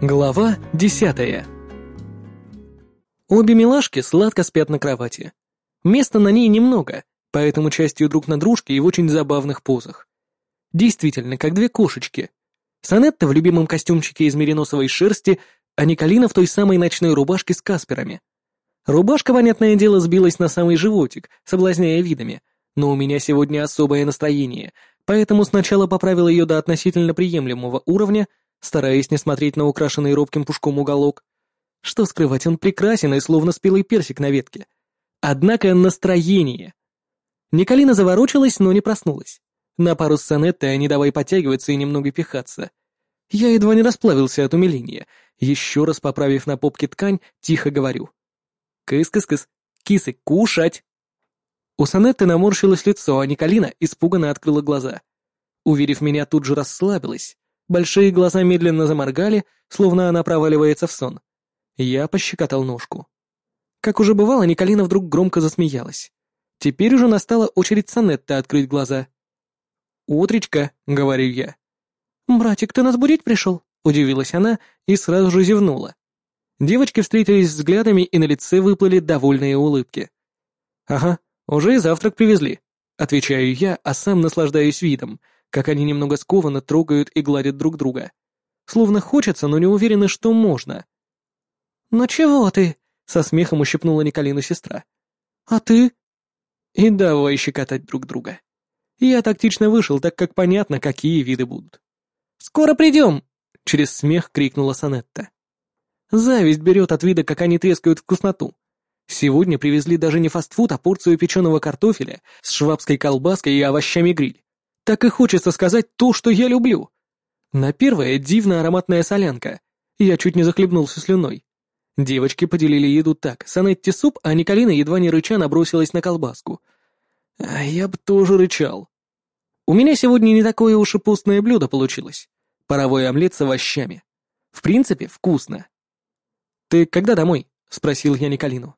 Глава десятая. Обе милашки сладко спят на кровати. Места на ней немного, поэтому частью друг на дружке и в очень забавных позах. Действительно, как две кошечки. Санетта в любимом костюмчике из мериносовой шерсти, а Николина в той самой ночной рубашке с касперами. Рубашка, понятное дело, сбилась на самый животик, соблазняя видами, но у меня сегодня особое настроение, поэтому сначала поправил ее до относительно приемлемого уровня, стараясь не смотреть на украшенный робким пушком уголок. Что скрывать, он прекрасен и словно спелый персик на ветке. Однако настроение. Николина заворочилась, но не проснулась. На пару с Санеттой они давай подтягиваться и немного пихаться. Я едва не расплавился от умиления. Еще раз поправив на попке ткань, тихо говорю. «Кыс-кыс-кыс, кисы, кушать!» У Санетты наморщилось лицо, а Николина испуганно открыла глаза. Уверив меня, тут же расслабилась. Большие глаза медленно заморгали, словно она проваливается в сон. Я пощекотал ножку. Как уже бывало, Николина вдруг громко засмеялась. Теперь уже настала очередь Санетты открыть глаза. «Утречка», — говорю я. «Братик, ты нас будить пришел?» — удивилась она и сразу же зевнула. Девочки встретились взглядами, и на лице выплыли довольные улыбки. «Ага, уже и завтрак привезли», — отвечаю я, а сам наслаждаюсь видом, как они немного скованно трогают и гладят друг друга. Словно хочется, но не уверены, что можно. «Ну чего ты?» — со смехом ущипнула Николину сестра. «А ты?» И давай щекотать друг друга. Я тактично вышел, так как понятно, какие виды будут. «Скоро придем!» — через смех крикнула Санетта. Зависть берет от вида, как они трескают вкусноту. Сегодня привезли даже не фастфуд, а порцию печеного картофеля с швабской колбаской и овощами гриль. Так и хочется сказать то, что я люблю. На первое дивно ароматная солянка. Я чуть не захлебнулся слюной. Девочки поделили еду так. Санетти суп, а Николина едва не рыча набросилась на колбаску. А я бы тоже рычал. У меня сегодня не такое уж и постное блюдо получилось. Паровой омлет с овощами. В принципе, вкусно. «Ты когда домой?» — спросил я Николину.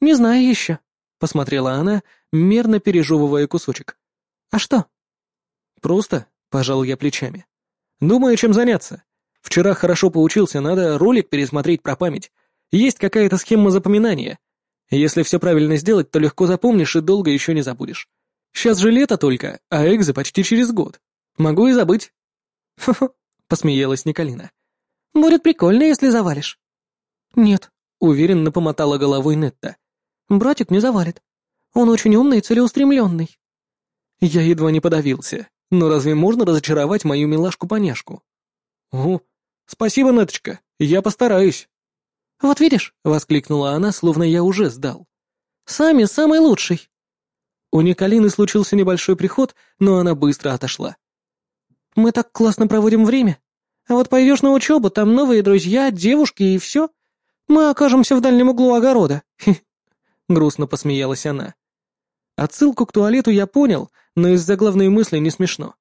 «Не знаю еще», — посмотрела она, мерно пережевывая кусочек. «А что?» «Просто», — пожал я плечами. «Думаю, чем заняться. Вчера хорошо поучился, надо ролик пересмотреть про память. Есть какая-то схема запоминания. Если все правильно сделать, то легко запомнишь и долго еще не забудешь. Сейчас же лето только, а экзы почти через год. Могу и забыть. «Хо-хо», — посмеялась Николина. «Будет прикольно, если завалишь». «Нет», — уверенно помотала головой Нетта. «Братик не завалит. Он очень умный и целеустремленный». Я едва не подавился. Но разве можно разочаровать мою милашку-поняшку? «О, спасибо, Неточка, я постараюсь». «Вот видишь», — воскликнула она, словно я уже сдал. «Сами самый лучший». У Николины случился небольшой приход, но она быстро отошла. «Мы так классно проводим время. А вот пойдешь на учебу, там новые друзья, девушки и все. Мы окажемся в дальнем углу огорода». Грустно посмеялась она. Отсылку к туалету я понял, но из-за главной мысли не смешно.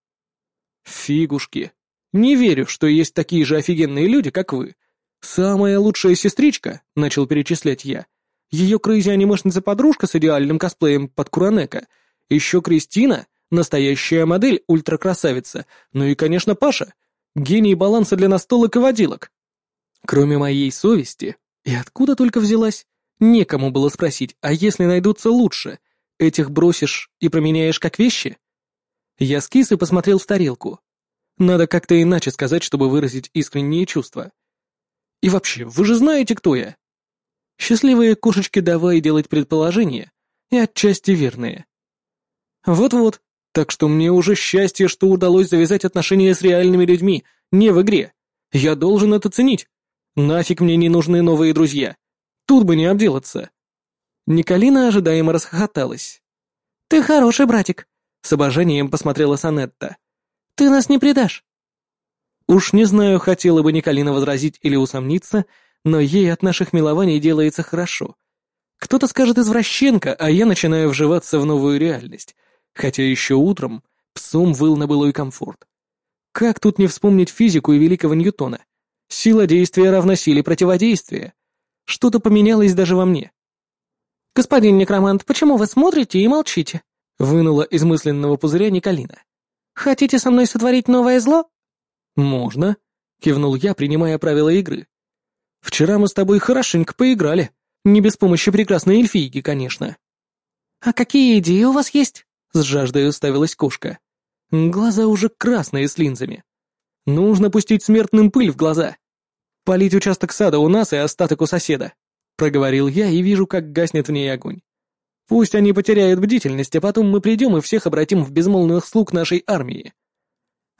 «Фигушки. Не верю, что есть такие же офигенные люди, как вы. «Самая лучшая сестричка», — начал перечислять я. «Ее крейзи-анимешница-подружка с идеальным косплеем под Куранека. Еще Кристина, настоящая модель, ультракрасавица. Ну и, конечно, Паша, гений баланса для настолок и водилок». Кроме моей совести, и откуда только взялась, некому было спросить, а если найдутся лучше, этих бросишь и променяешь как вещи? Я скис и посмотрел в тарелку. Надо как-то иначе сказать, чтобы выразить искренние чувства. И вообще, вы же знаете, кто я. Счастливые кошечки давай делать предположения, и отчасти верные. Вот-вот, так что мне уже счастье, что удалось завязать отношения с реальными людьми, не в игре. Я должен это ценить. Нафиг мне не нужны новые друзья. Тут бы не обделаться. Николина ожидаемо расхохоталась. «Ты хороший братик», — с обожанием посмотрела Санетта. «Ты нас не предашь». Уж не знаю, хотела бы Николина возразить или усомниться, но ей от наших милований делается хорошо. Кто-то скажет извращенка, а я начинаю вживаться в новую реальность, хотя еще утром псом выл на былой комфорт. Как тут не вспомнить физику и великого Ньютона? Сила действия равна силе противодействия. Что-то поменялось даже во мне. «Господин некромант, почему вы смотрите и молчите?» вынула из мысленного пузыря Николина. «Хотите со мной сотворить новое зло?» «Можно», — кивнул я, принимая правила игры. «Вчера мы с тобой хорошенько поиграли. Не без помощи прекрасной эльфийки, конечно». «А какие идеи у вас есть?» — с жаждой уставилась кошка. Глаза уже красные с линзами. «Нужно пустить смертным пыль в глаза. Полить участок сада у нас и остаток у соседа», — проговорил я и вижу, как гаснет в ней огонь. «Пусть они потеряют бдительность, а потом мы придем и всех обратим в безмолвных слуг нашей армии».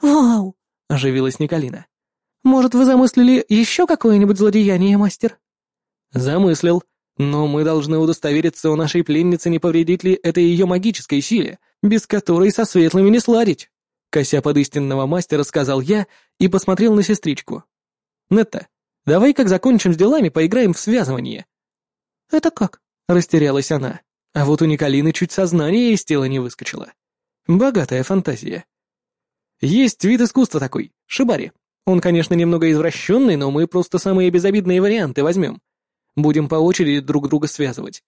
«Вау!» — оживилась Николина. «Может, вы замыслили еще какое-нибудь злодеяние, мастер?» «Замыслил. Но мы должны удостовериться у нашей пленницы, не повредит ли это ее магической силе, без которой со светлыми не сладить». Кося под истинного мастера сказал я и посмотрел на сестричку. «Нетта, давай, как закончим с делами, поиграем в связывание». «Это как?» — растерялась она. А вот у Николины чуть сознание из тела не выскочило. Богатая фантазия. Есть вид искусства такой, шибари. Он, конечно, немного извращенный, но мы просто самые безобидные варианты возьмем. Будем по очереди друг друга связывать.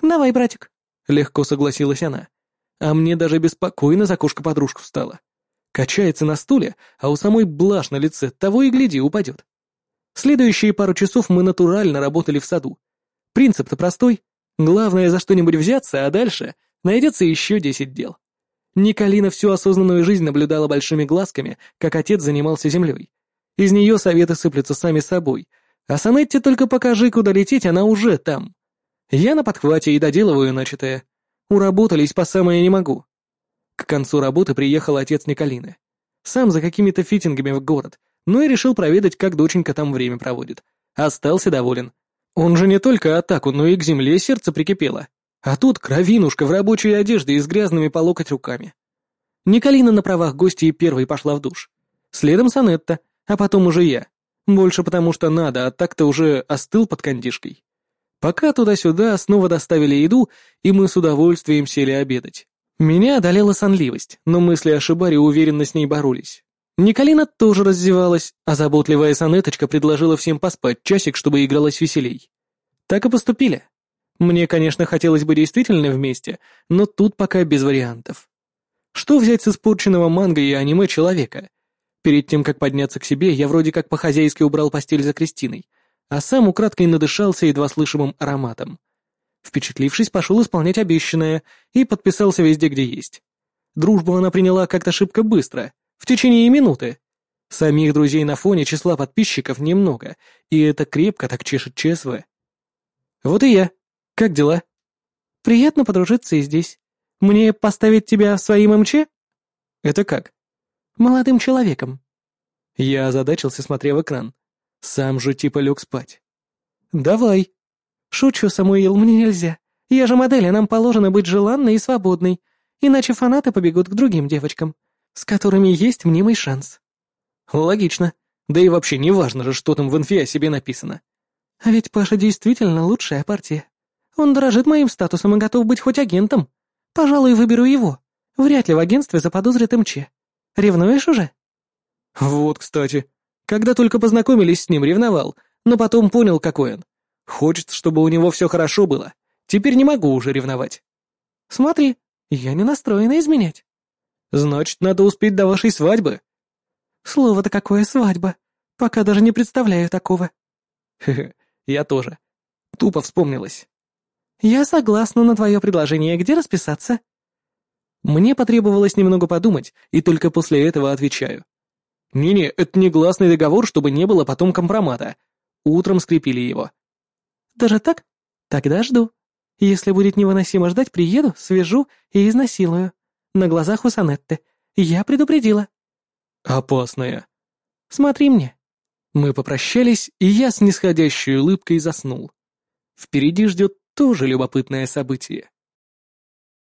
«Давай, братик», — легко согласилась она. А мне даже беспокойно за кошка-подружку стало. Качается на стуле, а у самой блажь на лице, того и гляди, упадет. Следующие пару часов мы натурально работали в саду. Принцип-то простой. Главное за что-нибудь взяться, а дальше найдется еще десять дел. Николина всю осознанную жизнь наблюдала большими глазками, как отец занимался землей. Из нее советы сыплются сами собой, а Санетте только покажи, куда лететь, она уже там. Я на подхвате и доделываю начатое. Уработались по самое не могу. К концу работы приехал отец Николины. Сам за какими-то фитингами в город, но и решил проведать, как доченька там время проводит. Остался доволен. Он же не только атаку, но и к земле сердце прикипело. А тут кровинушка в рабочей одежде и с грязными по локоть руками. Николина на правах гостья первой пошла в душ. Следом Санетта, а потом уже я. Больше потому что надо, а так-то уже остыл под кондишкой. Пока туда-сюда снова доставили еду, и мы с удовольствием сели обедать. Меня одолела сонливость, но мысли о Шибаре уверенно с ней боролись. Николина тоже раздевалась, а заботливая Санеточка предложила всем поспать часик, чтобы игралась веселей. Так и поступили. Мне, конечно, хотелось бы действительно вместе, но тут пока без вариантов. Что взять с испорченного манго и аниме человека? Перед тем, как подняться к себе, я вроде как по-хозяйски убрал постель за Кристиной, а сам украдкой надышался едва слышимым ароматом. Впечатлившись, пошел исполнять обещанное и подписался везде, где есть. Дружбу она приняла как-то шибко быстро, в течение минуты. Самих друзей на фоне числа подписчиков немного, и это крепко так чешет ЧСВ. Вот и я. Как дела?» «Приятно подружиться и здесь. Мне поставить тебя своим МЧ?» «Это как?» «Молодым человеком». Я озадачился, смотря в экран. Сам же типа лег спать. «Давай». «Шучу, Самуил, мне нельзя. Я же модель, а нам положено быть желанной и свободной, иначе фанаты побегут к другим девочкам, с которыми есть мнимый шанс». «Логично. Да и вообще не важно же, что там в инфе о себе написано». «А ведь Паша действительно лучшая партия». Он дорожит моим статусом и готов быть хоть агентом. Пожалуй, выберу его. Вряд ли в агентстве заподозрит МЧ. Ревнуешь уже?» «Вот, кстати. Когда только познакомились с ним, ревновал, но потом понял, какой он. Хочет, чтобы у него все хорошо было. Теперь не могу уже ревновать». «Смотри, я не настроена изменять». «Значит, надо успеть до вашей свадьбы». «Слово-то какое свадьба. Пока даже не представляю такого». «Хе-хе, я тоже. Тупо вспомнилось. «Я согласна на твое предложение. Где расписаться?» Мне потребовалось немного подумать, и только после этого отвечаю. «Не-не, это не гласный договор, чтобы не было потом компромата. Утром скрепили его». «Даже так? Тогда жду. Если будет невыносимо ждать, приеду, свяжу и изнасилую. На глазах у Санетты. Я предупредила». «Опасная». «Смотри мне». Мы попрощались, и я с нисходящей улыбкой заснул. Впереди ждет тоже любопытное событие.